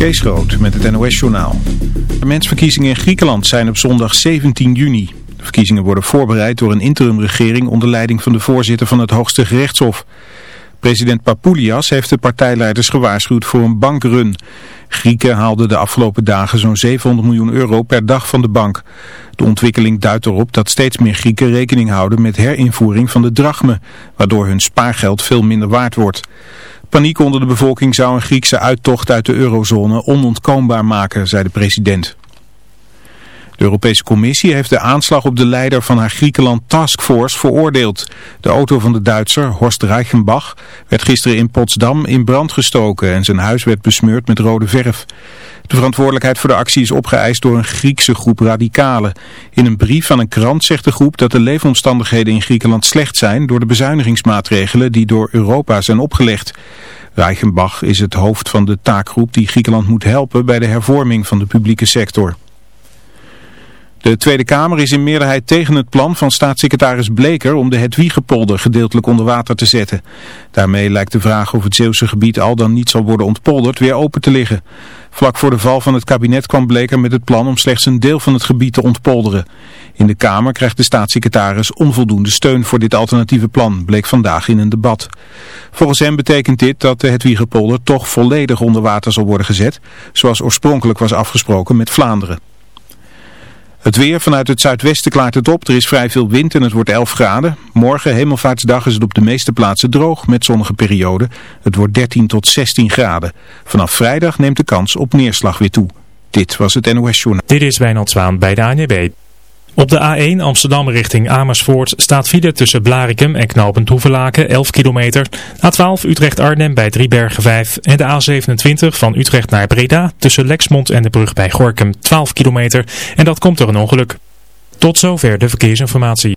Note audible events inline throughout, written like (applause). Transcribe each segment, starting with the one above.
Kees Groot met het NOS-journaal. De mensverkiezingen in Griekenland zijn op zondag 17 juni. De verkiezingen worden voorbereid door een interimregering onder leiding van de voorzitter van het Hoogste Gerechtshof. President Papoulias heeft de partijleiders gewaarschuwd voor een bankrun. Grieken haalden de afgelopen dagen zo'n 700 miljoen euro per dag van de bank. De ontwikkeling duidt erop dat steeds meer Grieken rekening houden met herinvoering van de drachme, waardoor hun spaargeld veel minder waard wordt. Paniek onder de bevolking zou een Griekse uittocht uit de eurozone onontkoombaar maken, zei de president. De Europese Commissie heeft de aanslag op de leider van haar Griekenland Taskforce veroordeeld. De auto van de Duitser, Horst Reichenbach, werd gisteren in Potsdam in brand gestoken en zijn huis werd besmeurd met rode verf. De verantwoordelijkheid voor de actie is opgeëist door een Griekse groep radicalen. In een brief aan een krant zegt de groep dat de leefomstandigheden in Griekenland slecht zijn door de bezuinigingsmaatregelen die door Europa zijn opgelegd. Reichenbach is het hoofd van de taakgroep die Griekenland moet helpen bij de hervorming van de publieke sector. De Tweede Kamer is in meerderheid tegen het plan van staatssecretaris Bleker om de Hedwiegepolder gedeeltelijk onder water te zetten. Daarmee lijkt de vraag of het Zeeuwse gebied al dan niet zal worden ontpolderd weer open te liggen. Vlak voor de val van het kabinet kwam Bleker met het plan om slechts een deel van het gebied te ontpolderen. In de Kamer krijgt de staatssecretaris onvoldoende steun voor dit alternatieve plan, bleek vandaag in een debat. Volgens hem betekent dit dat de Hedwiegepolder toch volledig onder water zal worden gezet, zoals oorspronkelijk was afgesproken met Vlaanderen. Het weer vanuit het zuidwesten klaart het op. Er is vrij veel wind en het wordt 11 graden. Morgen, hemelvaartsdag, is het op de meeste plaatsen droog met zonnige perioden. Het wordt 13 tot 16 graden. Vanaf vrijdag neemt de kans op neerslag weer toe. Dit was het NOS Journal. Dit is Wijnald Zwaan bij de ANB. Op de A1 Amsterdam richting Amersfoort staat file tussen Blarikum en knooppunt Hoevelaken 11 kilometer. A12 Utrecht-Arnhem bij Driebergen 5 en de A27 van Utrecht naar Breda tussen Lexmond en de brug bij Gorkum 12 kilometer. En dat komt door een ongeluk. Tot zover de verkeersinformatie.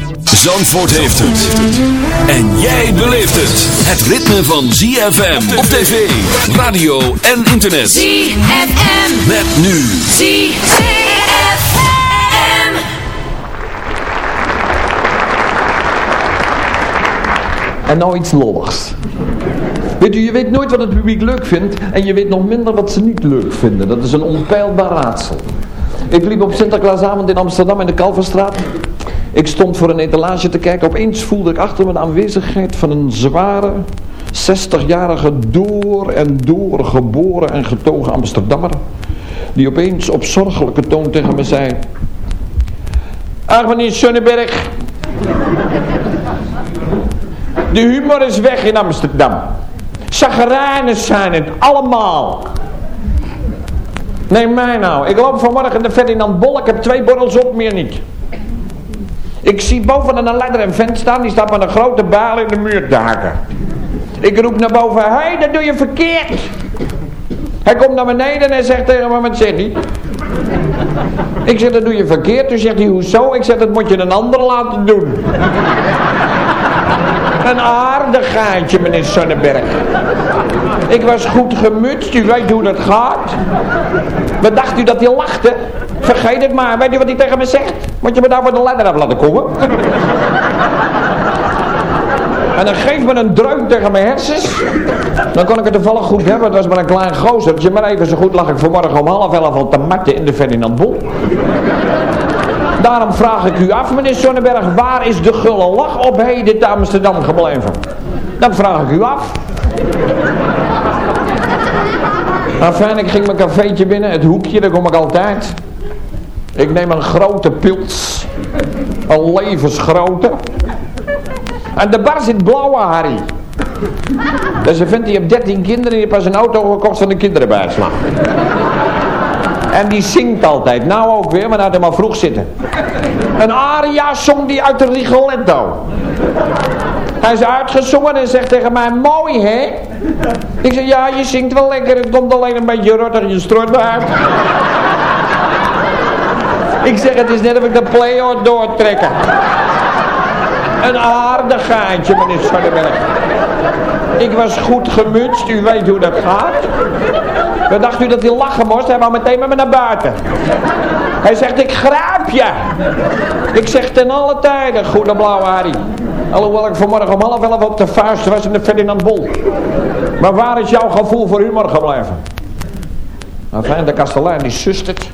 Zandvoort heeft het. En jij beleeft het. Het ritme van ZFM op tv, radio en internet. ZFM. Met nu. ZFM. En nou iets lolligs. Weet u, je weet nooit wat het publiek leuk vindt en je weet nog minder wat ze niet leuk vinden. Dat is een onpeilbaar raadsel. Ik liep op Sinterklaasavond in Amsterdam in de Kalverstraat. Ik stond voor een etalage te kijken. Opeens voelde ik achter me de aanwezigheid van een zware, 60-jarige door en door geboren en getogen Amsterdammer. Die opeens op zorgelijke toon tegen me zei... Ach meneer Schöneberg. De humor is weg in Amsterdam. Chagrijnen zijn het allemaal. Neem mij nou. Ik loop vanmorgen de Ferdinand Bol. Ik heb twee borrels op, meer niet. Ik zie boven aan een ladder een vent staan, die staat met een grote baal in de muur te. Ik roep naar boven, hé, hey, dat doe je verkeerd. Hij komt naar beneden en hij zegt tegen me, wat zegt hij? Ik zeg, dat doe je verkeerd. Toen zegt hij, hoezo? Ik zeg, dat moet je een ander laten doen. Een aardig gaatje, meneer Sonnenberg. Ik was goed gemutst, u weet hoe dat gaat. Wat dacht u dat hij lachte? Vergeet het maar, weet u wat hij tegen me zegt? Moet je me daar voor de ladder af laten komen? En dan geeft me een dreun tegen mijn hersens. Dan kon ik het toevallig goed hebben. Het was maar een klein gozertje. Maar even zo goed lag ik vanmorgen om half elf al te matten in de Ferdinand Bol. Daarom vraag ik u af, meneer Sonnenberg. Waar is de gulle lach op heden te Amsterdam gebleven? Dat vraag ik u af. Enfin, ik ging mijn cafeetje binnen. Het hoekje, daar kom ik altijd. Ik neem een grote pils. Een levensgrote. En de bar zit blauwe Harry. Dus een vent die heeft 13 kinderen en die heeft pas een auto gekocht van de kinderenbijslag. En die zingt altijd. Nou ook weer, maar laat hem maar vroeg zitten. Een aria zong die uit de Rigoletto. Hij is uitgezongen en zegt tegen mij, mooi hè? Ik zeg, ja je zingt wel lekker, het komt alleen een beetje rottig je strot uit. Ik zeg, het is net of ik de play doortrekken. Een aardig gaatje, meneer Sonnenberg. Ik was goed gemutst, u weet hoe dat gaat. Dan dacht u dat hij lachen moest, hij wou meteen met me naar buiten. Hij zegt, ik grijp je. Ik zeg ten alle tijden, goede blauwe Harry. Alhoewel ik vanmorgen om half elf op de vuist was in de Ferdinand Bol. Maar waar is jouw gevoel voor humor gebleven? Nou fijn, de kastelein die sust het.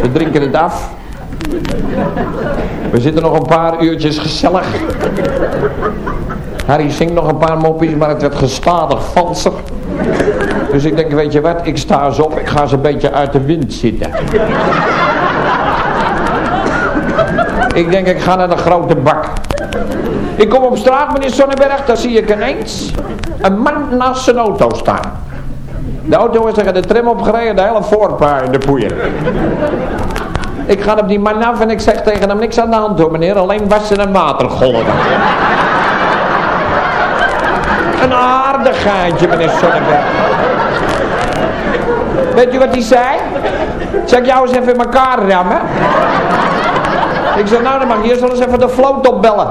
We drinken het af. We zitten nog een paar uurtjes gezellig. Harry zingt nog een paar moppies, maar het werd gestadig valser. Dus ik denk, weet je wat, ik sta eens op, ik ga eens een beetje uit de wind zitten. ik denk, ik ga naar de grote bak. Ik kom op straat, meneer Sonnenberg, daar zie ik ineens een man naast zijn auto staan. De auto is tegen de tram opgereden, de hele voorpaar in de poeier. Ik ga op die man af en ik zeg tegen hem niks aan de hand hoor meneer, alleen wassen en watergolven. Een aardig gaatje meneer Sonnenberg. Weet u wat hij zei? Zeg ik jou eens even in elkaar rammen? Ik zeg, nou dan mag je eerst wel eens even de float opbellen.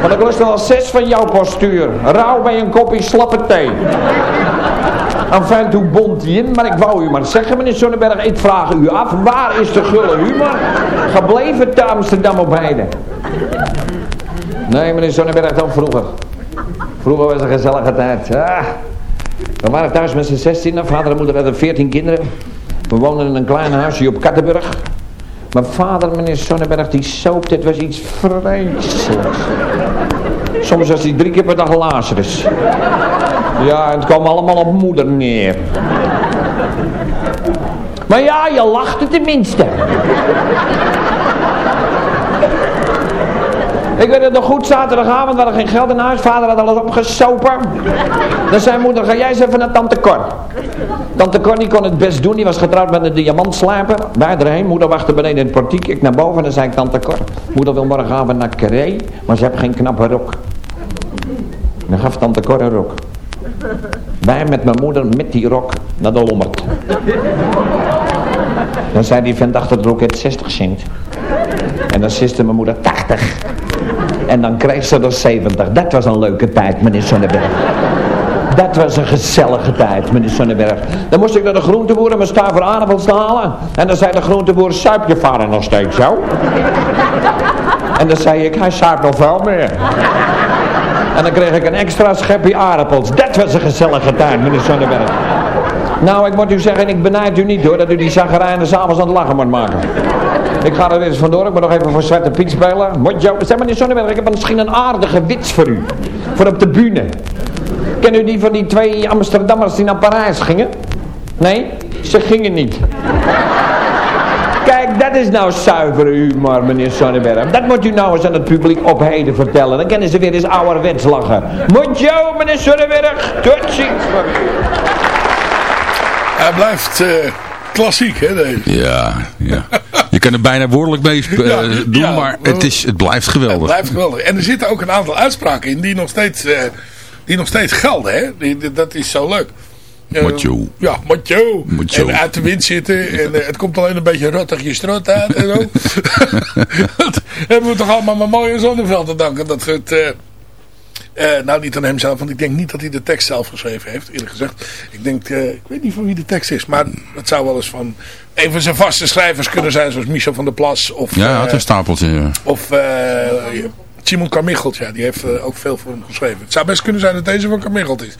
Want ik lust wel zes van jouw postuur. Rauw bij een kopje slappe thee. Enfin, toen bond in, maar ik wou u maar zeggen, meneer Sonnenberg, ik vraag u af, waar is de gulle humor gebleven te Amsterdam op Heide? Nee, meneer Sonnenberg, dan vroeger. Vroeger was het een gezellige tijd. Ah, we waren thuis met z'n zestien, vader en moeder hadden veertien kinderen. We woonden in een klein huisje op Kattenburg. Mijn vader, meneer Sonnenberg, die soopte, het was iets vreselijks. Soms was hij drie keer per dag Lazarus. Ja, het kwam allemaal op moeder neer. Maar ja, je lachte tenminste. Ik weet het nog goed, zaterdagavond, hadden geen geld in huis. Vader had alles opgesopen. Dan zei moeder, ga jij eens even naar tante Cor. Tante Cor die kon het best doen, die was getrouwd met een diamantslijper. Wij erheen, moeder wachtte beneden in het portiek. Ik naar boven en dan zei ik, tante Cor, moeder wil morgenavond naar Carré, maar ze heeft geen knappe rok. Dan gaf tante Cor een rok. Wij met mijn moeder met die rok naar de lommerd. Dan zei die vent achter de roket 60 cent. En dan siste mijn moeder 80. En dan kreeg ze er 70. Dat was een leuke tijd, meneer Sonnenberg. Dat was een gezellige tijd, meneer Sonnenberg. Dan moest ik naar de groenteboer om mijn staver aardappels te halen. En dan zei de groenteboer, suip je vader nog steeds zo? En dan zei ik, hij suipt nog veel meer. En dan kreeg ik een extra schepje aardappels. Dat was een gezellige tijd, meneer Sonnenberg. Nou, ik moet u zeggen, ik benijd u niet hoor, dat u die zaggerijnen s'avonds aan het lachen moet maken. Ik ga er eens vandoor, ik moet nog even voor Zwarte Piet spelen. Moet je, zeg meneer Sonnenberg, ik heb misschien een aardige wits voor u. Voor op de bühne. Ken u die van die twee Amsterdammers die naar Parijs gingen? Nee, ze gingen niet. Kijk, dat is nou zuivere humor, meneer Sonnenberg. Dat moet u nou eens aan het publiek op heden vertellen. Dan kennen ze weer eens ouderwets lachen. Moet jou, meneer Sonnenberg. Tot ziens. Hij blijft uh, klassiek, hè, deze? Ja, ja. Je kan er bijna woordelijk mee eh, (laughs) Ja, doen, ja. maar het, is, het blijft Het geweldig. blijft geweldig. En er zitten ook een aantal uitspraken in die nog steeds, eh, die nog steeds gelden. Hè? Die, dat is zo leuk. Eh, Macho. Ja, macho. Macho. En uit de wind zitten. En eh, het komt alleen een beetje rottig je strot uit. En zo. (laughs) (laughs) dat hebben we toch allemaal maar mooi aan Zonneveld te danken. Dat het... eh, nou, niet aan hem zelf, want ik denk niet dat hij de tekst zelf geschreven heeft, eerlijk gezegd. Ik denk, eh, ik weet niet van wie de tekst is, maar het zou wel eens van een van zijn vaste schrijvers kunnen zijn, zoals Michel van der Plas. Of, Ja, hij eh, had een stapeltje. ja. of Simon Carmichelt, ja, die heeft ook veel voor hem geschreven. Het zou best kunnen zijn dat deze van Carmichelt is.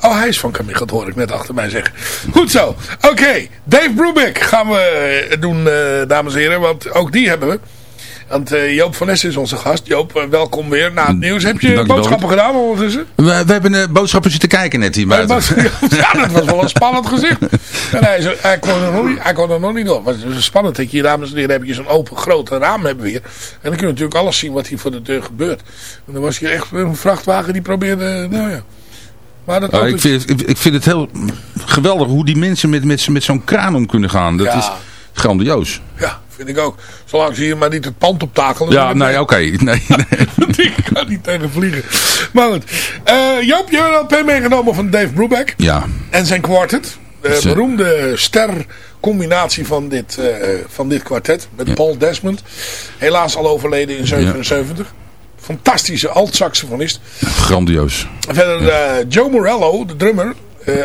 Oh, hij is van Carmichelt, hoor ik net achter mij zeggen. Goed zo. Oké, Dave Brubeck gaan we doen, dames en heren. Want ook die hebben we. Want eh, Joop van Ness is onze gast. Joop, eh, welkom weer na het nieuws. Heb je Dankjewel. boodschappen gedaan ondertussen? We, we hebben een boodschappen zitten kijken net hier buiten. (laughs) (laughs) Ja, dat was wel een spannend gezicht. En hij, zo, hij, kon er nog niet, hij kon er nog niet door. Maar het is spannend dat je hier, dames en heren, heb je zo'n open grote raam hebben we hier. En dan kun je natuurlijk alles zien wat hier voor de deur gebeurt. En dan was hier echt een vrachtwagen die probeerde, nou ja. Maar dat ook ik, vind, ik, ik vind het heel geweldig hoe die mensen met, met, met zo'n kraan om kunnen gaan. Dat Ja. is grandioos. Ja, vind ik ook. Zolang ze hier maar niet het pand optakelen. Ja, nee, oké. (laughs) Nee, nee. Ik kan niet tegen vliegen. Maar goed. Eh, Joop, je hebt een LP meegenomen van Dave Brubeck. Ja, En zijn kwartet. De beroemde stercombinatie van dit, eh, van dit kwartet. Met Paul Desmond. Helaas al overleden in 77. Fantastische alt-saxofonist. grandioos. Verder eh, Joe Morello, de drummer.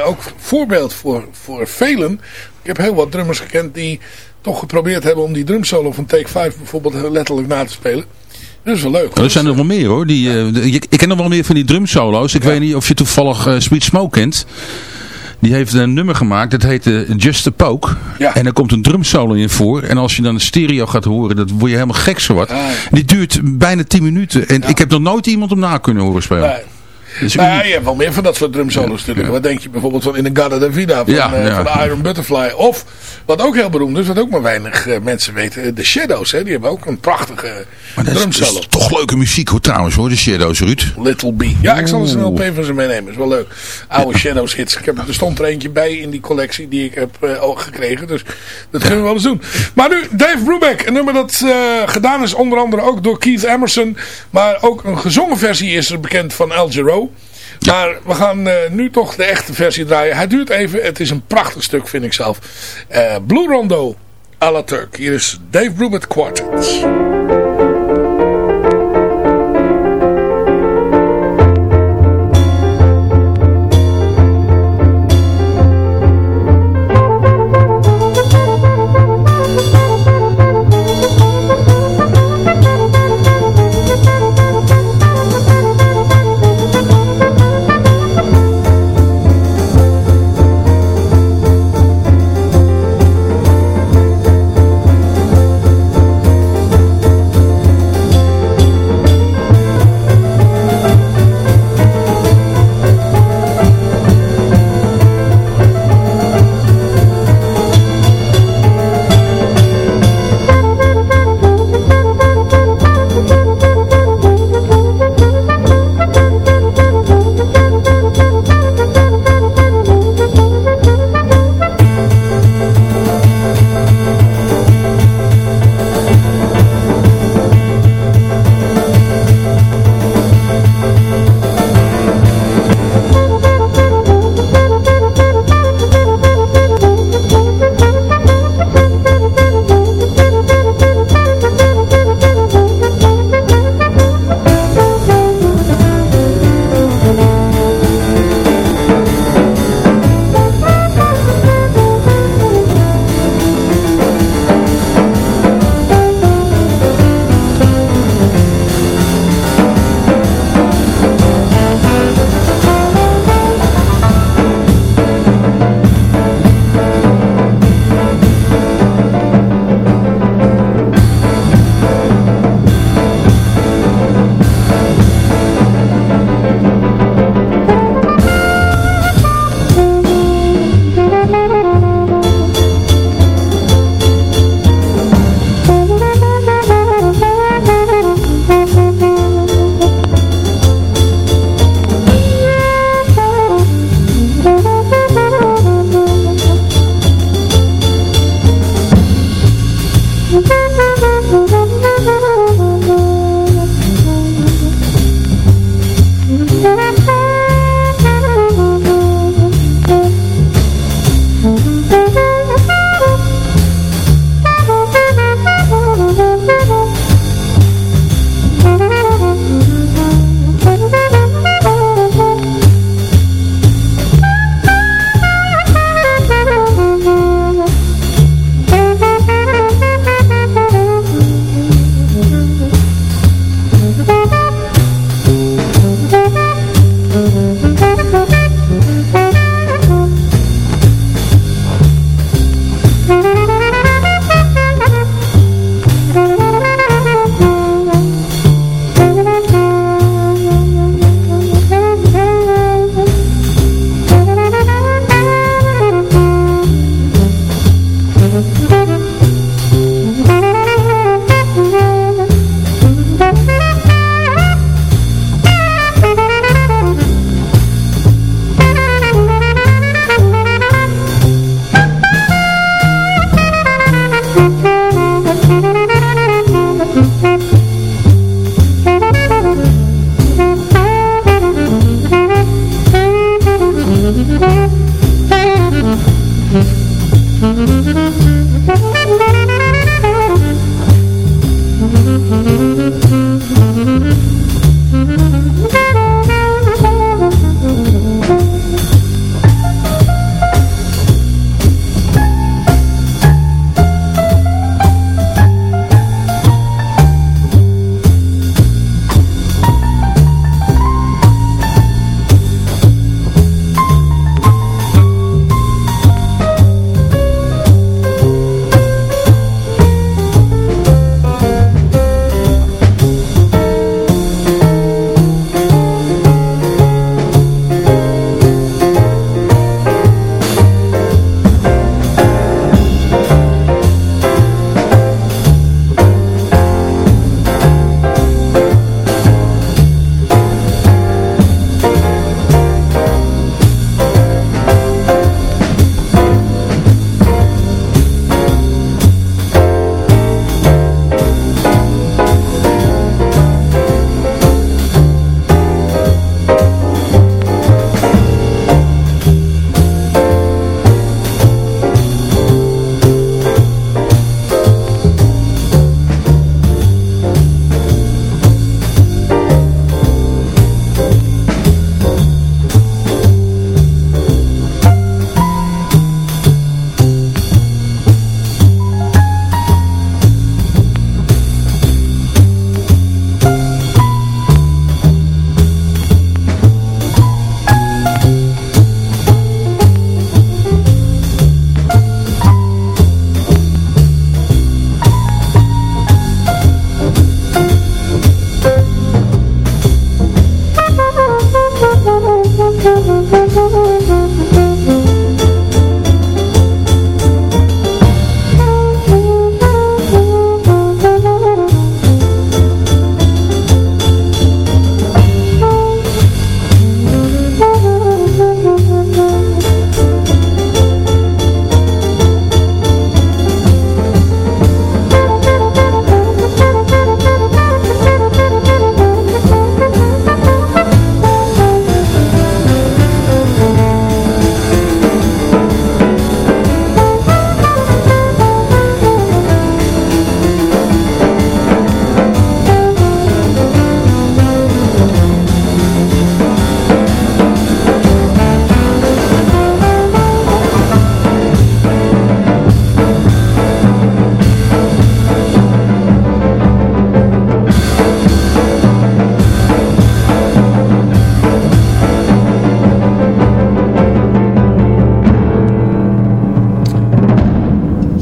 ook voorbeeld voor, voor velen. Ik heb heel wat drummers gekend die toch geprobeerd hebben om die drumsolo van Take 5 bijvoorbeeld letterlijk na te spelen. Dat is wel leuk. Er zijn er wel meer hoor. Die, eh, ik ken nog wel meer van die drumsolo's. Ik weet niet of je toevallig eh, Sweet Smoke kent. Die heeft een nummer gemaakt, dat heet eh, Just a Poke. Ja. En er komt een drumsolo in voor. En als je dan de stereo gaat horen, dat word je helemaal gek zo wat. Die duurt bijna 10 minuten. En ik heb nog nooit iemand hem na kunnen horen spelen. Nee. Dus Nou ja, uniek. je hebt wel meer van dat soort drumsolos natuurlijk. Wat denk je bijvoorbeeld van In the Garden of Vida van, Ja, eh, van Iron Butterfly. Of, wat ook heel beroemd is, wat ook maar weinig eh, mensen weten. eh, De Shadows, hè, die hebben ook een prachtige Maar dat is, dat drumsolo. is toch leuke muziek hoor trouwens hoor, de Shadows Ruud. Little B. Ja, ik zal eens een. LP van ze meenemen. Is wel leuk. Oude Shadows hits. Ik heb, er stond er eentje bij in die collectie die ik heb ook gekregen. Dus dat kunnen we wel eens doen. Maar nu Dave Brubeck. Een nummer dat gedaan is onder andere ook door Keith Emerson. Maar ook een gezongen versie is er bekend van Al Jarreau. Maar we gaan eh, nu toch de echte versie draaien. Hij duurt even. Het is een prachtig stuk vind ik zelf. Eh, Blue Rondo à la Turk. Hier is Dave Brubeck Quartet.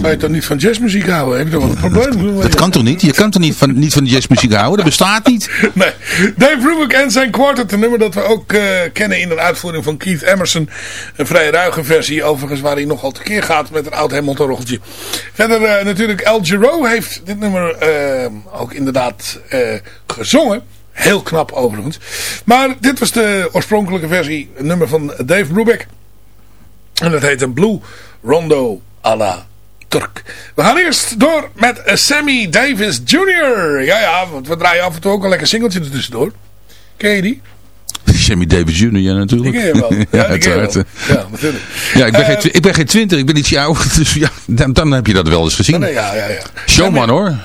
Kan je toch niet van jazzmuziek houden? Heb je toch wel een probleem? Dat kan toch niet? Je kan toch niet van, niet van jazzmuziek houden? Dat bestaat niet. (laughs) Nee. Dave Brubeck en zijn quartet, een nummer dat we ook eh, kennen in een uitvoering van Keith Emerson. Een vrij ruige versie, overigens, waar hij nogal tekeer gaat met een oud Hamilton rocheltje. Verder eh, natuurlijk El Giro heeft dit nummer eh, ook inderdaad gezongen. Heel knap overigens. Maar dit was de oorspronkelijke versie, een nummer van Dave Brubeck. En dat heet een Blue Rondo à la Turk. We gaan eerst door met eh, Sammy Davis Jr. Ja, ja, want we draaien af en toe ook een lekker singeltje er tussendoor. Ken je die? Sammy Davis Jr. ja natuurlijk. Die ken je wel. Ja, (laughs) wel. Ja, natuurlijk. Ja, ik ben, Eh, geen, ik ben geen twintig, ik ben ietsje ouder. (laughs) Dus ja, dan, dan heb je dat wel eens gezien. Nee, ja, ja, ja. Showman hoor.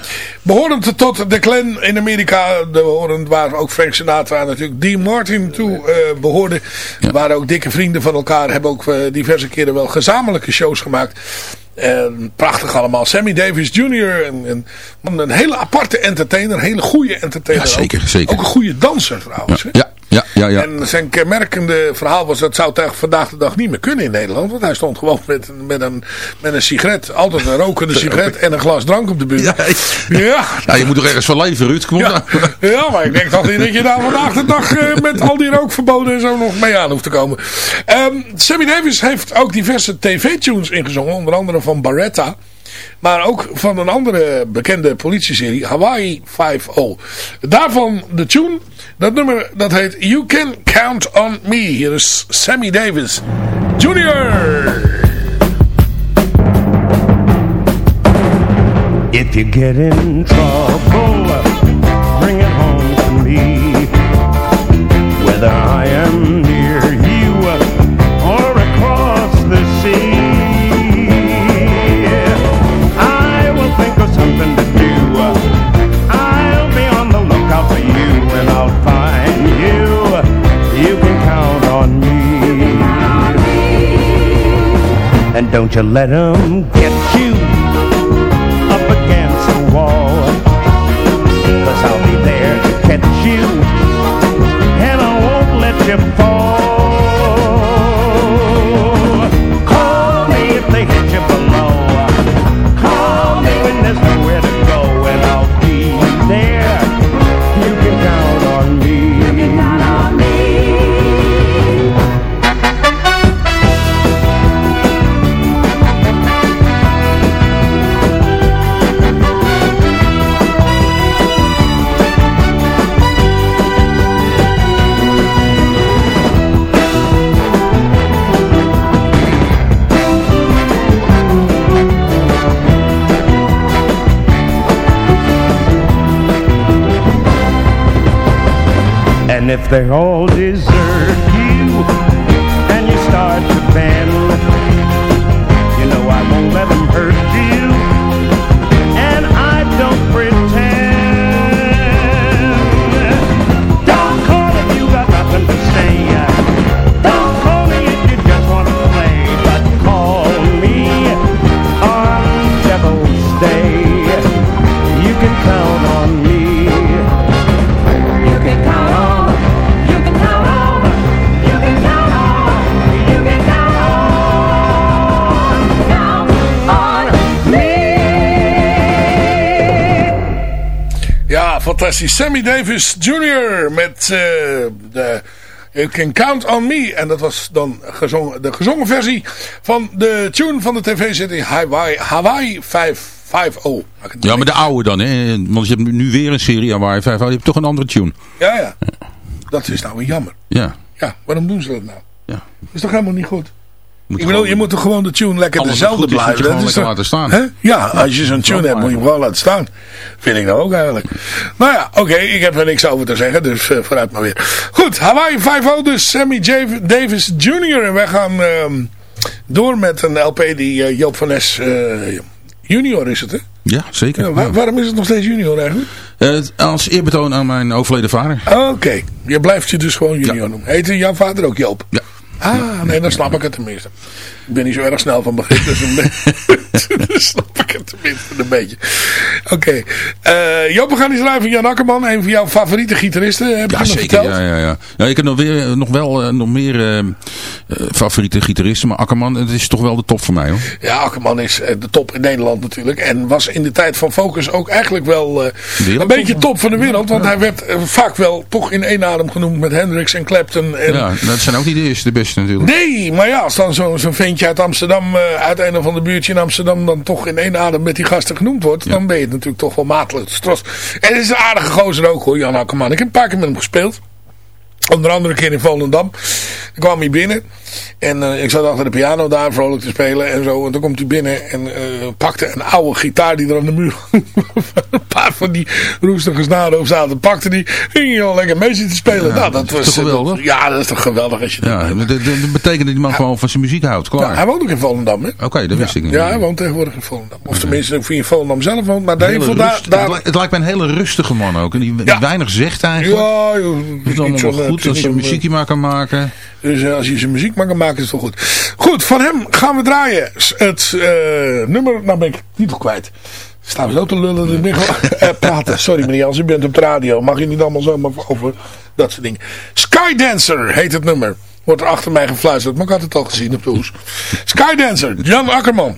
Behorend tot de clan in Amerika, behorend waar ook Frank Sinatra natuurlijk Dean Martin toe eh behoorde. Waren ook dikke vrienden van elkaar, hebben ook eh, diverse keren wel gezamenlijke shows gemaakt. En prachtig allemaal. Sammy Davis Jr. En, en een hele aparte entertainer, een hele goede entertainer. Ja, zeker, ook. zeker. Ook een goede danser trouwens. Ja, ja, ja. ja. En zijn kenmerkende verhaal was dat zou vandaag de dag niet meer kunnen in Nederland. Want hij stond gewoon met, met, een, met een sigaret. Altijd een rokende sigaret en een glas drank op de buurt. Ja, Ja, Ja, je moet toch ergens van leven, Ruud? Kom ja, nou. ja, maar ik denk toch niet dat je daar vandaag de dag eh, met al die rookverboden en zo nog mee aan hoeft te komen. Ehm, Sammy Davis heeft ook diverse tv-tunes ingezongen. Onder andere van Barretta. Maar ook van een andere bekende politieserie, Hawaii 5-0. Daarvan de tune, dat nummer, dat heet You Can Count On Me. Hier is Sammy Davis Jr. If you get in And don't you let let 'em get you up against the wall. Cause I'll be there to catch you, and I won't let you fall. And if they all desert you and you start to bend, Sammy Davis Jr. met eh, de You Can Count On Me. En dat was dan gezongen, de gezongen versie van de tune van de tv-serie Hawaii, Hawaii 550. Ja, maar de oude dan, hè? Want je hebt nu weer een serie waar je vijf Je hebt toch een andere tune. Ja, ja. Dat is nou weer jammer. Ja. Ja, waarom doen ze dat nou? Ja. Dat is toch helemaal niet goed? Moet ik bedoel, gewoon- je moet toch gewoon de tune lekker Alles dezelfde moet je blijven. gewoon lekker laten staan. Hè? Ja, als je zo'n tune hebt, moet je hem gewoon laten staan. Vind ik nou ook eigenlijk. Nou ja, oké, ik heb er niks over te zeggen, dus eh, vooruit maar weer. Goed, Hawaii 5 dus Sammy J Davis Jr. En wij gaan ehm, door met een LP die eh, Joop van Nes eh, junior is het, hè? Ja, zeker. Ja, waar- waarom is het nog steeds junior eigenlijk? Als eerbetoon aan mijn overleden vader. Oké, je blijft je dus gewoon junior noemen. Heette jouw vader ook Joop? Ja. Ah, nee, dan snap ik het tenminste. Ik ben niet zo erg snel van begrip, dus dan, (laughs) dan snap ik het tenminste een beetje. Oké. Eh, Joop, we gaan eens van Jan Akkerman, een van jouw favoriete gitaristen. Heb je Ja, zeker. verteld? Ja, ja, ja. ja, ik heb nog, weer, nog wel eh, nog meer eh, eh, favoriete gitaristen. Maar Akkerman, het is toch wel de top voor mij hoor. Ja, Akkerman is eh, de top in Nederland natuurlijk. En was in de tijd van Focus ook eigenlijk wel eh, een beetje top van de wereld. Want hij werd eh, vaak wel toch in één adem genoemd met Hendrix en Clapton. En, Ja, dat zijn ook niet de eerste, de beste natuurlijk. Nee, maar ja, als dan zo'n zo'n ventje uit Amsterdam, eh, uit een of ander buurtje in Amsterdam, dan toch in één adem met die gasten genoemd wordt, dan ben je natuurlijk toch wel mateloos trots. En het is een aardige gozer ook hoor, Jan Akkerman. Ik heb een paar keer met hem gespeeld. Onder andere een keer in Volendam. Dan kwam hij binnen. En eh, ik zat achter de piano daar vrolijk te spelen en zo. En toen komt hij binnen en eh, pakte een oude gitaar die er aan de muur (laughs) een paar van die roestige snaren op zaten. Pakte die ging al lekker mee zitten spelen. Ja, nou, dat dat was toch geweldig? ja, dat is toch geweldig als je dat Ja, dat, betekent dat die man gewoon van zijn muziek houdt. Klaar. ja, hij woont ook in Volendam, hè? Oké, dat wist ik niet. Ja, hij woont tegenwoordig in Volendam. Of tenminste, hij in Volendam zelf woont. Maar heeft daar, rust- daar, het, li- het lijkt me een hele rustige man ook. En die, weinig zegt eigenlijk. ja, joh, Het is allemaal wel eh, goed als je muziekje maar kan maken. Dus eh, als je zijn muziek maar kan maken, is wel goed. Goed, van hem gaan we draaien. Het eh, nummer, nou ben ik titel kwijt. Staan we zo te lullen, dus ik eh, praten. Sorry meneer Jans, u bent op de radio. Mag je niet allemaal zomaar over dat soort dingen. Skydancer heet het nummer. Wordt er achter mij gefluisterd, maar ik had het al gezien op de hoes. Skydancer, Jan Akkerman.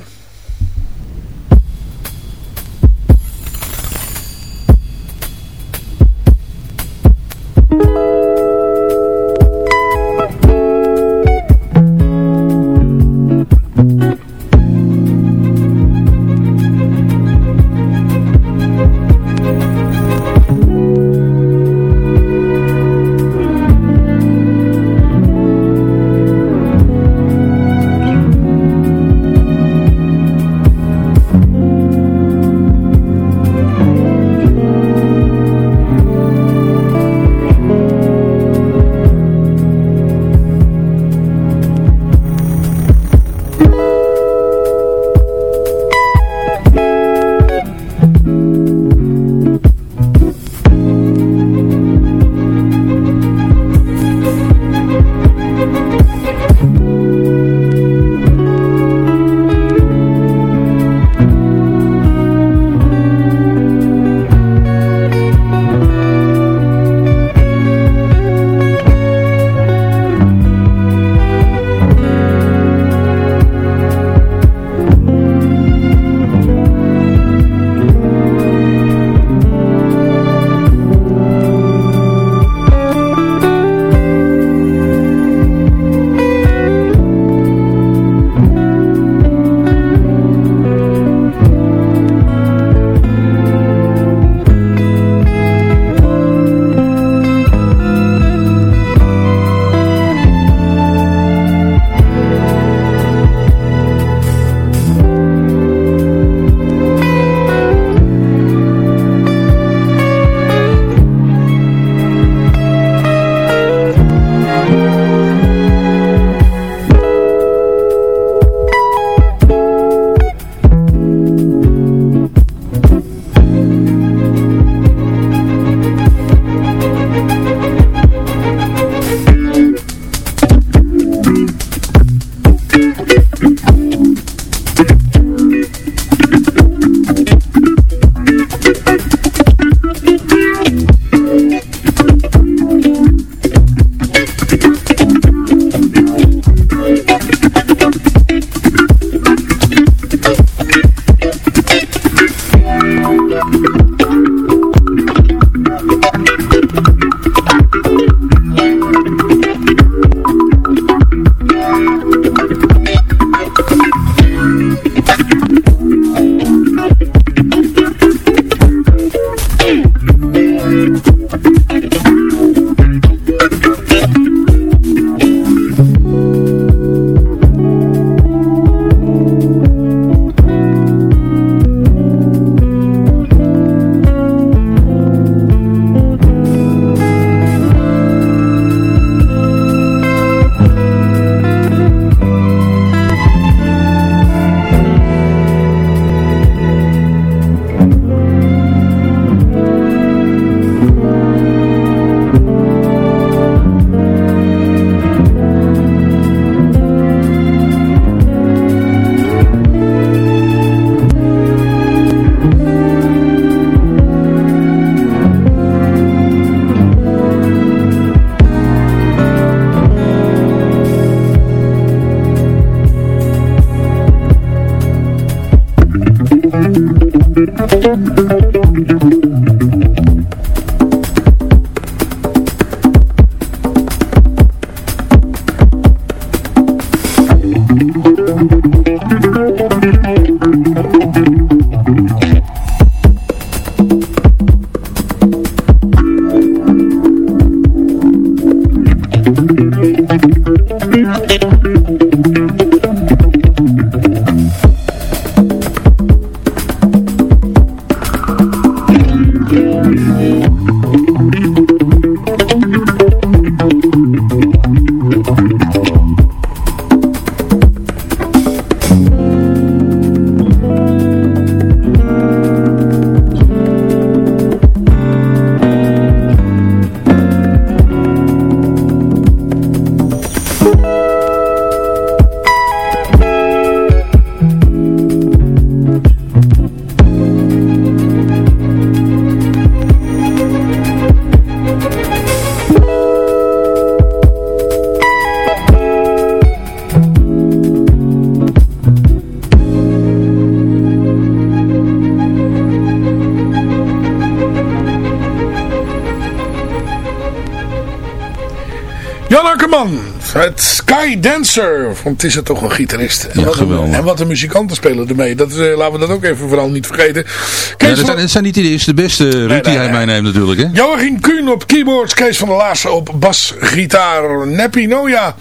Dancer. Want het is er toch een gitarist. En, Ja, wat, een, geweldig. en wat een muzikanten spelen ermee. Dat, eh, laten we dat ook even vooral niet vergeten. Ja, Kees dat, van- zijn, dat zijn niet de eerste de beste nee, die hij nee. meeneemt natuurlijk. Hè? Joachim Kuhn op keyboards, Kees van der Laarse op basgitaar, Neppy Noja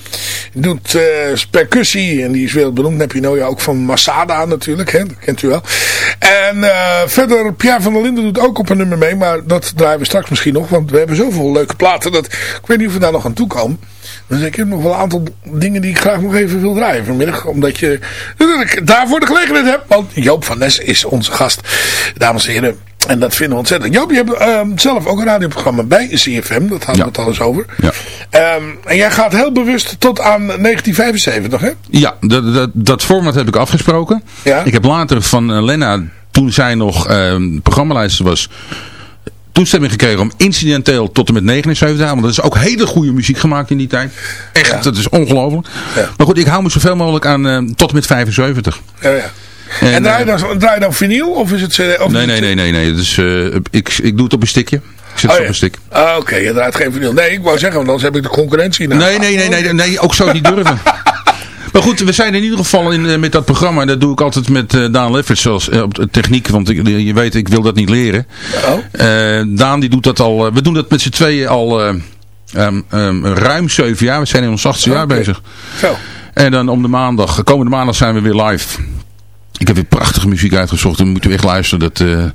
doet eh, percussie en die is wereldberoemd, Neppy Noja ook van Masada natuurlijk, hè? dat kent u wel. En eh, verder, Pierre van der Linden doet ook op een nummer mee, maar dat draaien we straks misschien nog, want we hebben zoveel leuke platen dat ik weet niet of we daar nog aan toe komen. Dus ik heb nog wel een aantal dingen die ik graag nog even wil draaien vanmiddag. Omdat je ik daarvoor de gelegenheid heb. Want Joop van Nes is onze gast. Dames en heren. En dat vinden we ontzettend. Joop, je hebt ehm, zelf ook een radioprogramma bij CFM. Dat hadden we het al eens over. Ja. Ehm, en jij gaat heel bewust tot aan 1975, hè? Ja, dat, dat, dat format heb ik afgesproken. Ja. Ik heb later van eh, Lena, toen zij nog eh, programmalijster was, toestemming gekregen om incidenteel tot en met 79 te. Want dat is ook hele goede muziek gemaakt in die tijd. Echt, Ja. dat is ongelooflijk. Ja. Maar goed, ik hou me zoveel mogelijk aan tot en met 75. Ja, ja. En, En, draai, je eh, dan, draai je dan vinyl? Of is het CD? Of Nee, nee, nee, nee. nee. Dus, ik, ik doe het op een stickje. Ik zet Oh, ja. op een stick. Ah, Oké, je draait geen vinyl. Nee, ik wou zeggen, want anders heb ik de concurrentie. nou. Nee, nee, nee, nee, nee, ook zo niet durven. (laughs) Maar goed, we zijn in ieder geval in, eh, met dat programma. En dat doe ik altijd met Daan Lefferts zoals, op de techniek. Want ik, je weet, ik wil dat niet leren. Oh. Daan die doet dat al. we doen dat met z'n tweeën al eh, ehm, ehm, ruim zeven jaar. We zijn in ons achtste jaar bezig. Zo. En dan om de maandag, komende maandag zijn we weer live. Ik heb weer prachtige muziek uitgezocht. Dan moeten we echt luisteren. Dat, eh,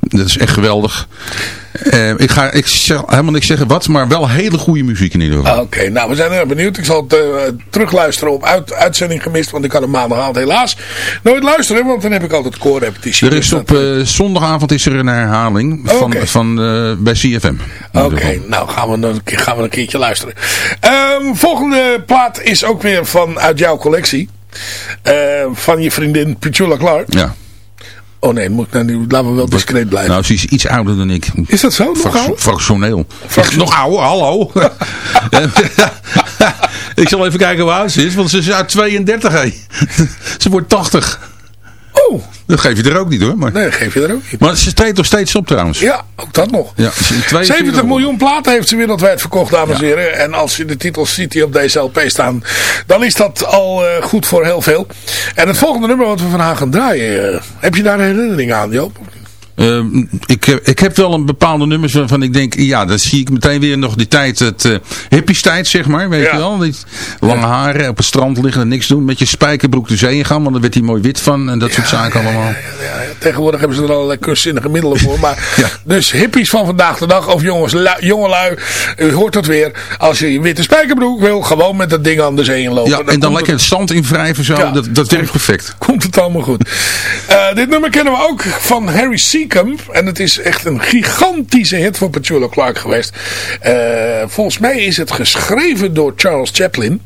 dat is echt geweldig. Eh, ik ga ik zeg, helemaal niks zeggen wat, maar wel hele goede muziek in ieder geval. Oké, nou we zijn erg benieuwd. Ik zal het eh, terugluisteren op uit, uitzending gemist, want ik kan hem maandagavond helaas nooit luisteren, want dan heb ik altijd koorrepetitie. Er is op zondagavond is er een herhaling van, van, bij CFM. Oké, nou gaan we, dan, een gaan we een keertje luisteren. Ehm, volgende plaat is ook weer van uit jouw collectie. Ehm, van je vriendin Petula Clark. Ja. Oh nee, moet, nou, nu, laten we wel discreet blijven. Nou, ze is iets ouder dan ik. is dat zo? Ouder? Fractioneel. Fractio- Nog ouder, hallo. (laughs) (laughs) ik zal even kijken oud ze is, want ze is uit 32. Hé. (laughs) ze wordt 80. Oh, Dat geef je er ook niet hoor. Maar, nee, dat geef je er ook niet. maar ze treedt nog steeds op trouwens. Ja, ook dat nog. Ja, ze is 42 70 miljoen platen heeft ze wereldwijd verkocht, dames en heren. En als je de titels ziet die op deze LP staan, dan is dat al eh, goed voor heel veel. En het volgende nummer wat we vandaag gaan draaien, eh, heb je daar een herinnering aan, Joop? Eh, ik, heb- ik heb wel een bepaalde nummers waarvan ik denk, ja, dan zie ik meteen weer nog die tijd, het eh hippies tijd zeg maar, weet Ja. je wel. Die lange haren, op het strand liggen en niks doen, met je spijkerbroek de zee in gaan, want dan werd hij mooi wit van en dat soort zaken allemaal. Ja, tegenwoordig hebben ze er allerlei kunstzinnige middelen voor. Maar. (laughs) Dus hippies van vandaag de dag, of jongens, lui- jongelui, u hoort het weer. Als je je witte spijkerbroek wil, gewoon met dat ding aan de zee in lopen. Ja, en dan lekker het strand in wrijven zo, dat, dat werkt perfect. komt het allemaal goed. Eh, dit nummer kennen we ook van Harry En het is echt een gigantische hit voor Petula Clark geweest. Eh, volgens mij is het geschreven door Charles Chaplin.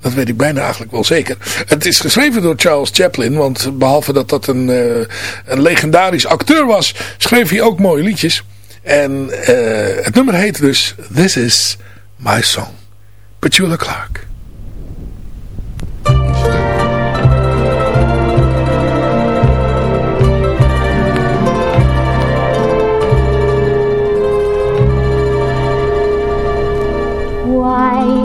Dat weet ik bijna eigenlijk wel zeker. Het is geschreven door Charles Chaplin. Want behalve dat dat een, eh, een legendarisch acteur was, schreef hij ook mooie liedjes. En eh, het nummer heet dus This Is My Song. Petula Clark.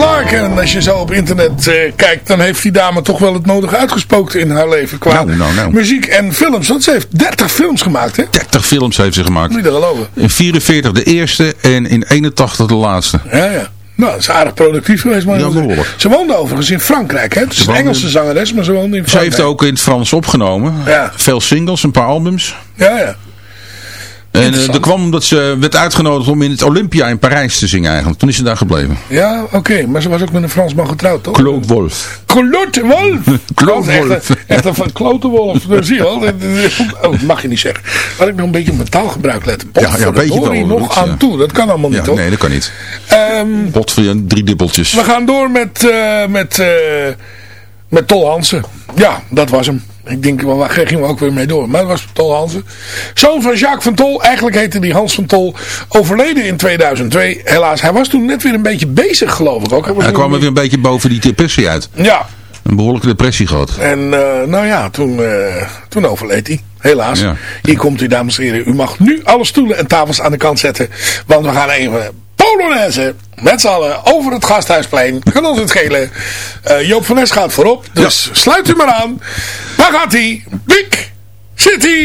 Clark. En als je zo op internet eh, kijkt, dan heeft die dame toch wel het nodige uitgespookt in haar leven. Qua Nou, nou, nou. muziek en films. Want ze heeft 30 films gemaakt, hè? 30 films heeft ze gemaakt. Niet te geloven. In 44 de eerste en in 81 de laatste. Ja, ja. Nou, dat is aardig productief geweest. Maar Ja. Ze woonde overigens in Frankrijk, hè? Het is een Engelse zangeres, maar ze woonde in Ze Frankrijk. heeft ook in het Frans opgenomen. Ja. Veel singles, een paar albums. Ja, ja. En eh, dat kwam omdat ze werd uitgenodigd om in het Olympia in Parijs te zingen eigenlijk. Toen is ze daar gebleven. Ja, oké. Maar ze was ook met een Fransman getrouwd, toch? Claude Wolf. Klote Wolf. Claude Wolf. (laughs) Echt, een- echt een van klote wolf. Dat zie je wel. Oh, dat mag je niet zeggen. Laat ik nog een beetje op mijn taalgebruik letten. Ja, ja, een beetje wel, nog ja. aan toe. Dat kan allemaal niet, Ja, toch? nee, dat kan niet. Ehm, Pot voor je drie dubbeltjes. we gaan door met, eh, met, eh, met Tol Hansen. Ja, dat was hem. Ik denk, waar gingen we ook weer mee door. Maar dat was Tol Hansen. Zoon van Jacques van Tol. Eigenlijk heette die Hans van Tol. Overleden in 2002. Helaas, hij was toen net weer een beetje bezig, geloof ik ook. Hij kwam er weer een beetje boven die depressie uit. Ja, Een behoorlijke depressie gehad. En eh, nou ja, toen, eh, toen overleed hij. Helaas. Ja. Hier komt u, dames en heren. U mag nu alle stoelen en tafels aan de kant zetten. Want we gaan even Polonaise met z'n allen over het Gasthuisplein. Kan ons het schelen. Eh, Joop van Nes gaat voorop. Dus sluit u maar aan. Daar gaat hij. Big City.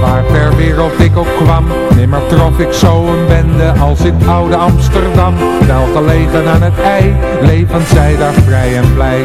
Waar ter wereld ik ook kwam, nimmer trof ik zo een bende als in oude Amsterdam. Wel gelegen aan het ei, levend zij daar vrij en blij.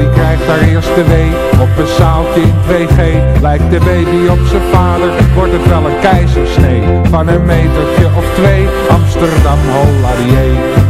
Die krijgt haar eerste wee op een zaaltje in 2G. Lijkt de baby op zijn vader, wordt het wel een keizersnee. Van een metertje of twee, Amsterdam, holla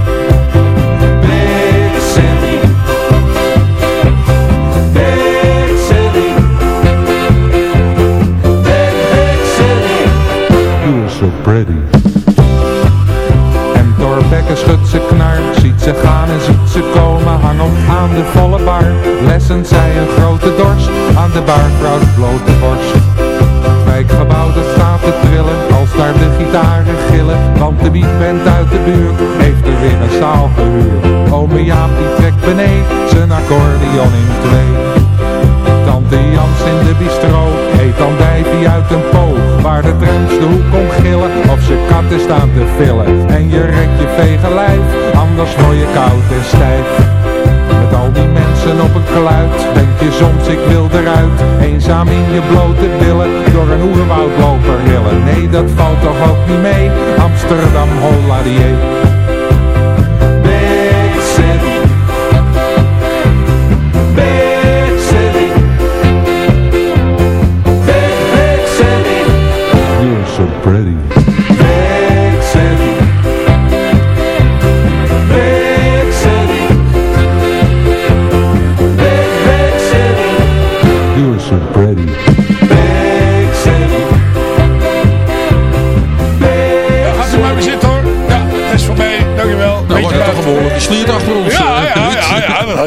Pretty en Thorbecke schudt ze knar, ziet ze gaan en ziet ze komen, hang op aan de volle bar. Lessen zij een grote dorst, aan de bar vrouwt blote borst. Wijkgebouw dat staat te trillen, als daar de gitaren gillen, want de beatband uit de buurt heeft er weer een zaal gehuurd. Ome Jaap die trekt beneden, zijn accordeon in twee. Tante Jans in de bistro eet dan dijvie uit een poog Waar de trams de hoek ze katten staan te villen En je rekt je vege lijf, anders word je koud en stijf. Met al die mensen op een geluid, denk je soms ik wil eruit. Eenzaam in je blote billen, door een oerwoud lopen rillen. Nee dat valt toch ook niet mee, Amsterdam Holladier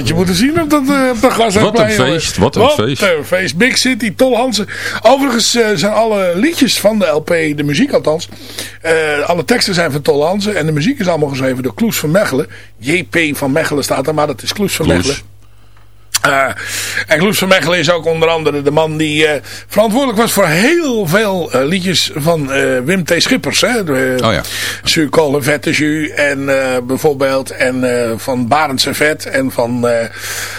had je moeten zien op dat, op dat Wat een feest, wat een feest. een feest. Big City, Tol Hansen. Overigens eh, zijn alle liedjes van de LP, de muziek althans, eh, alle teksten zijn van Tol Hansen en de muziek is allemaal geschreven door Kloes van Mechelen. JP van Mechelen staat er, maar dat is Kloes van Kloes. Mechelen. Eh, en Kloes van Mechelen is ook onder andere de man die eh, verantwoordelijk was voor heel veel eh, liedjes van Wim T. Schippers. Hè? De, Oh ja. Sur Col Vette Jus en bijvoorbeeld en van Barendse Vet en van,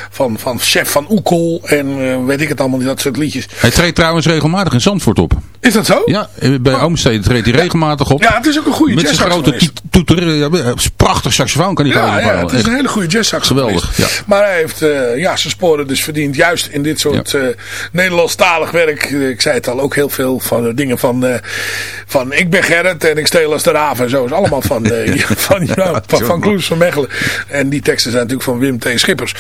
van, van Chef van Oekel en weet ik het allemaal, dat soort liedjes. Hij treedt trouwens regelmatig in Zandvoort op. Is dat zo? Ja, bij Oomstede treedt hij regelmatig op. Ja, het is ook een goede Met zijn grote toeter. ja, Prachtig saxofoon kan hij Ja, ja, het is een hele goede jazzsaxofonist. Geweldig, ja. Maar hij heeft ja, zijn sporen dus verdiend. Juist in dit soort eh Nederlandstalig werk. Eh, Ik zei het al, ook heel veel van dingen van, eh, van ik ben Gerrit en ik steel als de raven en zo. is allemaal van, (laughs) van, ja, van, van Kloes van Mechelen. En die teksten zijn natuurlijk van Wim T. Schippers.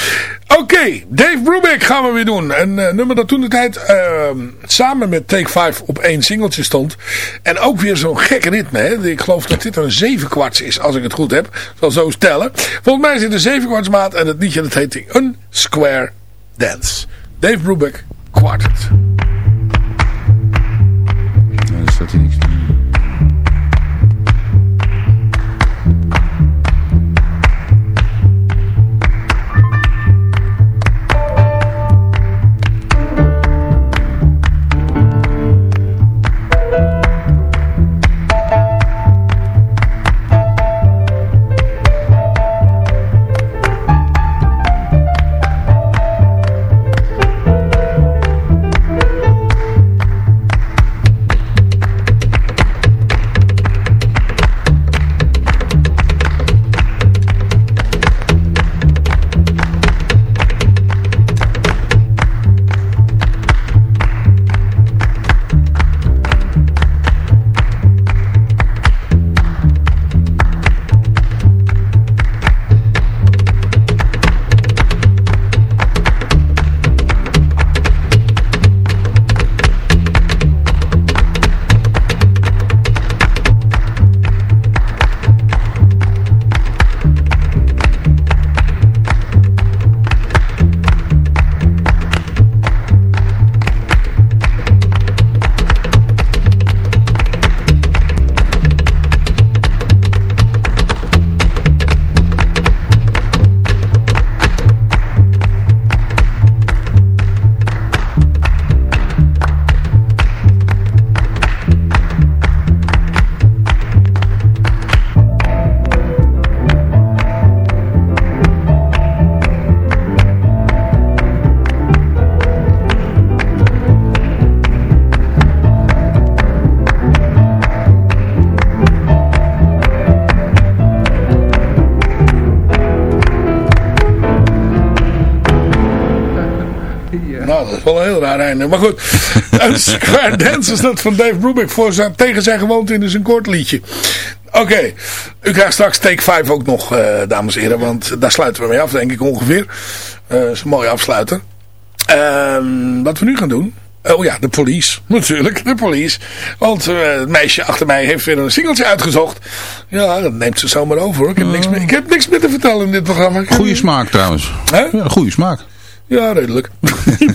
Oké, Dave Brubeck gaan we weer doen. Een nummer dat toen de tijd eh, samen met Take 5 op één singeltje stond. En ook weer zo'n gek ritme. Hè? Ik geloof dat dit een 7 kwarts is, als ik het goed heb. Ik zal zo stellen. Volgens mij is het een 7 kwarts maat en het liedje dat heet Een Square Dance. Dave Brubeck, Quartet. Ja, daar staat hij niks. Wel een heel raar einde. Maar goed, (laughs) een Square Dance is dat van Dave Brubeck voor zijn, tegen zijn gewoonte in een kort liedje. Oké, u krijgt straks Take 5 ook nog, eh, dames en heren. Want daar sluiten we mee af, denk ik ongeveer. Dat is een mooie afsluiter. Ehm, wat we nu gaan doen... Oh ja, de police. (laughs) Natuurlijk, de police. Want eh, het meisje achter mij heeft weer een singeltje uitgezocht. Ja, dat neemt ze zomaar over. hoor. Ik heb, niks, meer, ik heb niks meer te vertellen in dit programma. Goeie smaak trouwens. Ja, goede smaak. Ja, redelijk.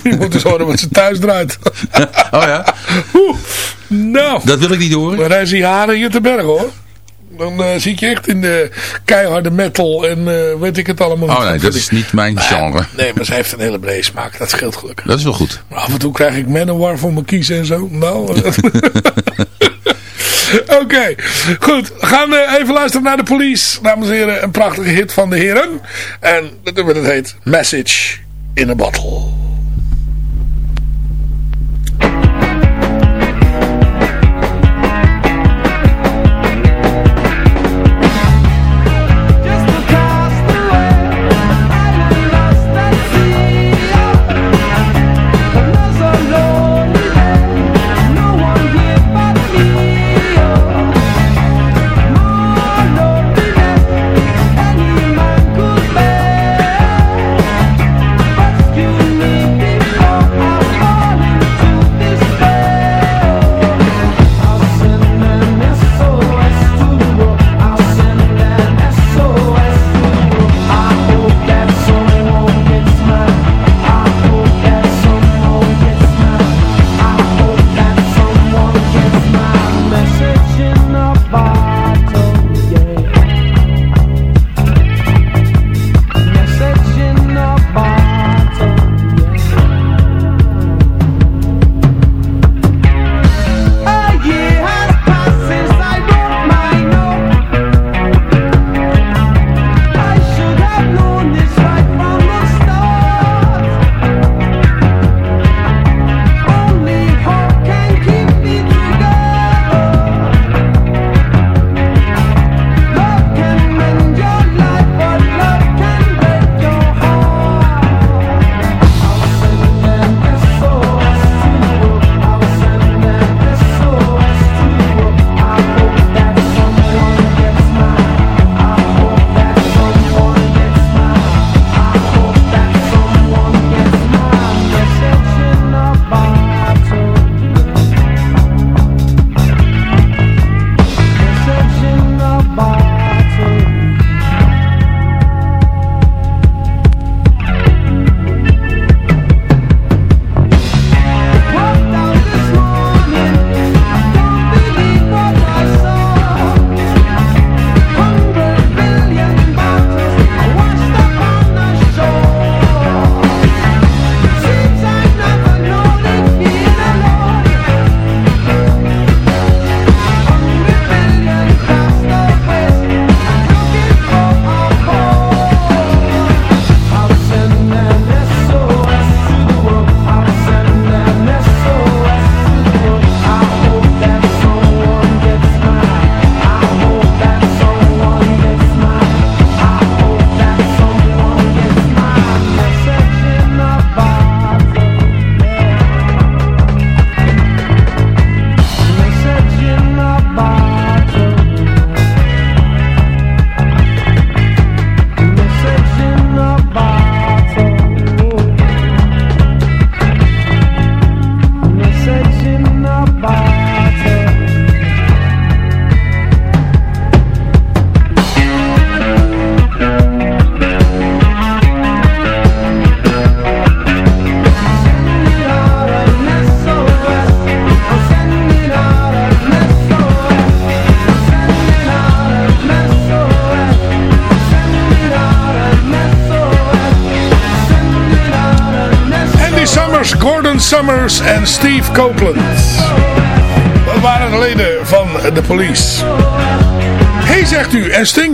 Je moet eens horen wat ze thuis draait. (laughs) Oh ja? Oeh, nou. Dat wil ik niet horen. Maar hij is die haren hier te bergen hoor. Dan eh, zie ik je echt in de keiharde metal en eh, weet ik het allemaal. Oh nee, dat is niet mijn genre. Nee, maar ze heeft een hele brede smaak. Dat scheelt gelukkig. Dat is wel goed. Maar af en toe krijg ik Manowar voor mijn kiezen en zo. Nou... eh. (laughs) (laughs) Oké, goed. We gaan eh, even luisteren naar de police. Dames en heren, een prachtige hit van de heren. En dat heet Message in a Bottle.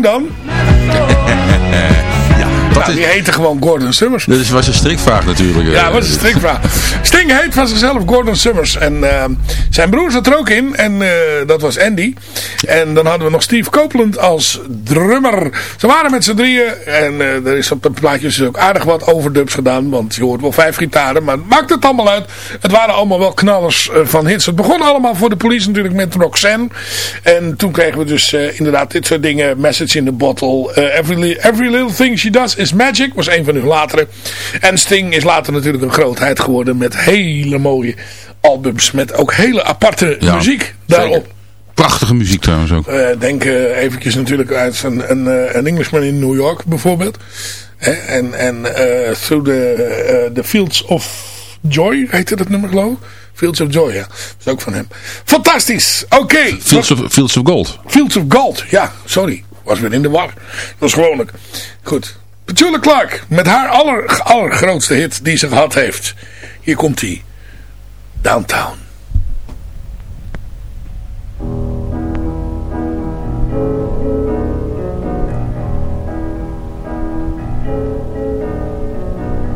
Sting dan? (laughs) Nou, die heette gewoon Gordon Summers. Dit was een strikvraag natuurlijk. Ja, dat was een strikvraag. Sting heet van zichzelf Gordon Summers. En uh, zijn broer zat er ook in. En uh, dat was Andy. En dan hadden we nog Steve Copeland als drummer. Ze waren met z'n drieën. En uh, er is op de plaatjes ook aardig wat overdubs gedaan. Want je hoort wel vijf gitaren. Maar maakt het allemaal uit. Het waren allemaal wel knallers van hits. Het begon allemaal voor de police natuurlijk met Roxanne. En toen kregen we dus inderdaad dit soort dingen. Message in the Bottle. every, every Little Thing She Does is Magic. Was een van hun latere. En Sting is later natuurlijk een grootheid geworden. Met hele mooie albums. Met ook hele aparte Ja, muziek daarop. Prachtige muziek trouwens ook. Eh, denk eh, eventjes natuurlijk uit een, een, eh, een Englishman in New York bijvoorbeeld. En en Through the, the Fields of Joy heette dat nummer geloof ik. Fields of Joy, ja. Dat is ook van hem. Fantastisch. Oké. Fields of, Fields of Gold. Fields of Gold. Ja, sorry. Was weer in de war. Dat is gewoonlijk. Goed. Petula Clark. Met haar aller, allergrootste hit die ze gehad heeft. Hier komt hij. Downtown.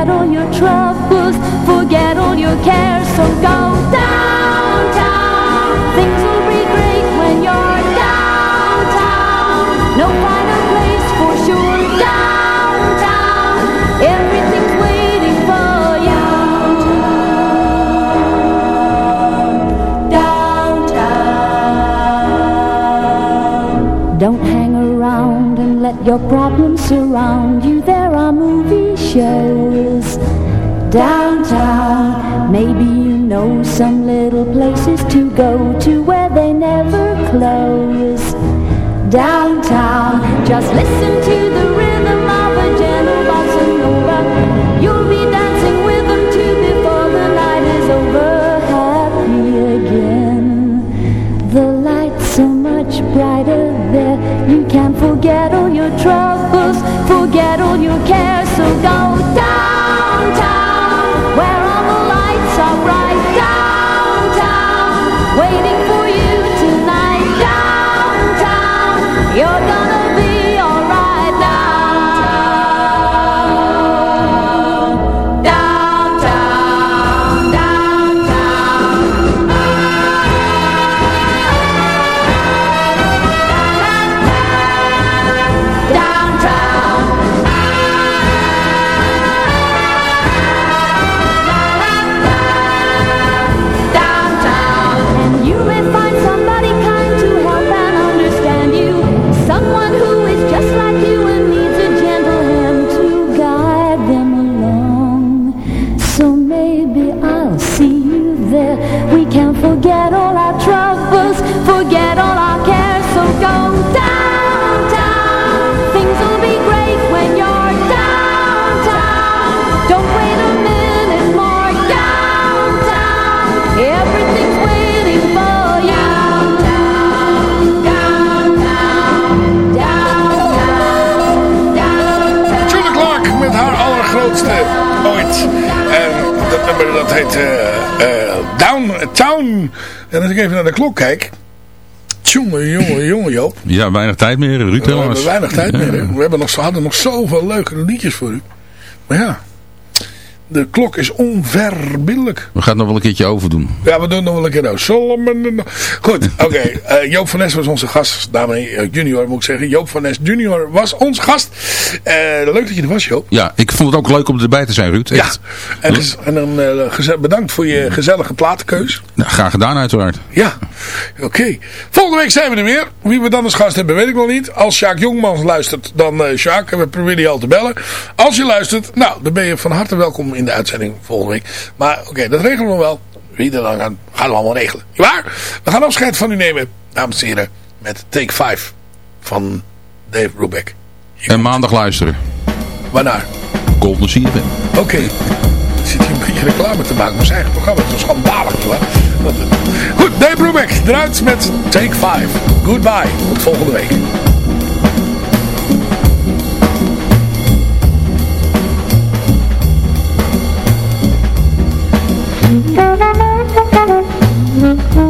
forget all your troubles, forget all your cares. So go downtown. Things will be great when you're downtown. No finer place for sure. Downtown. Everything's waiting for you. Downtown. Don't your problems surround you. There are movie shows downtown. Maybe you know some little places to go to where they never close. Downtown, just listen to the rhythm of a gentle bossa nova. You'll be dancing with them too before the night is over. Happy again. The lights are much brighter there. You can forget all your troubles, forget all your cares. So go downtown, where all the lights are bright. Downtown, waiting ooit. En dat nummer dat heet eh, eh, Downtown. En als ik even naar de klok kijk. Jongen, jongen, jongen Joop. Ja, weinig tijd meer, Ruud We hebben weinig tijd meer. hè. We hebben nog, we hadden nog zoveel leuke liedjes voor u. Maar ja, de klok is onverbiddelijk. We gaan het nog wel een keertje overdoen. Ja, we doen nog wel een keer nou. Solomon. Goed, (laughs) oké. eh, Joop van Nes was onze gast. Daarmee eh, junior moet ik zeggen. Joop van Nes junior was onze gast. Eh, leuk dat je er was, Joop. Ja, ik vond het ook leuk om erbij te zijn, Ruud. Ja, Echt. en, gez- en dan bedankt voor je gezellige platenkeus. Nou, graag gedaan uiteraard. Ja, oké. Volgende week zijn we er weer. Wie we dan als gast hebben, weet ik nog niet. Als Sjaak Jongmans luistert, dan Sjaak. En we proberen je al te bellen. Als je luistert, nou, dan ben je van harte welkom in de uitzending volgende week. Maar oké, dat regelen we wel. Wie er dan gaan, gaan we allemaal regelen. Waar? We gaan afscheid van u nemen, dames en heren. Met Take 5 van Dave Brubeck. En maandag luisteren. Waarnaar? Golden CFM. Oké. Zit hier een beetje reclame te maken voor zijn eigen programma. Dat is schandalig, hoor. Goed, Dave Brubeck eruit met Take 5. Goodbye. Tot volgende week. Tot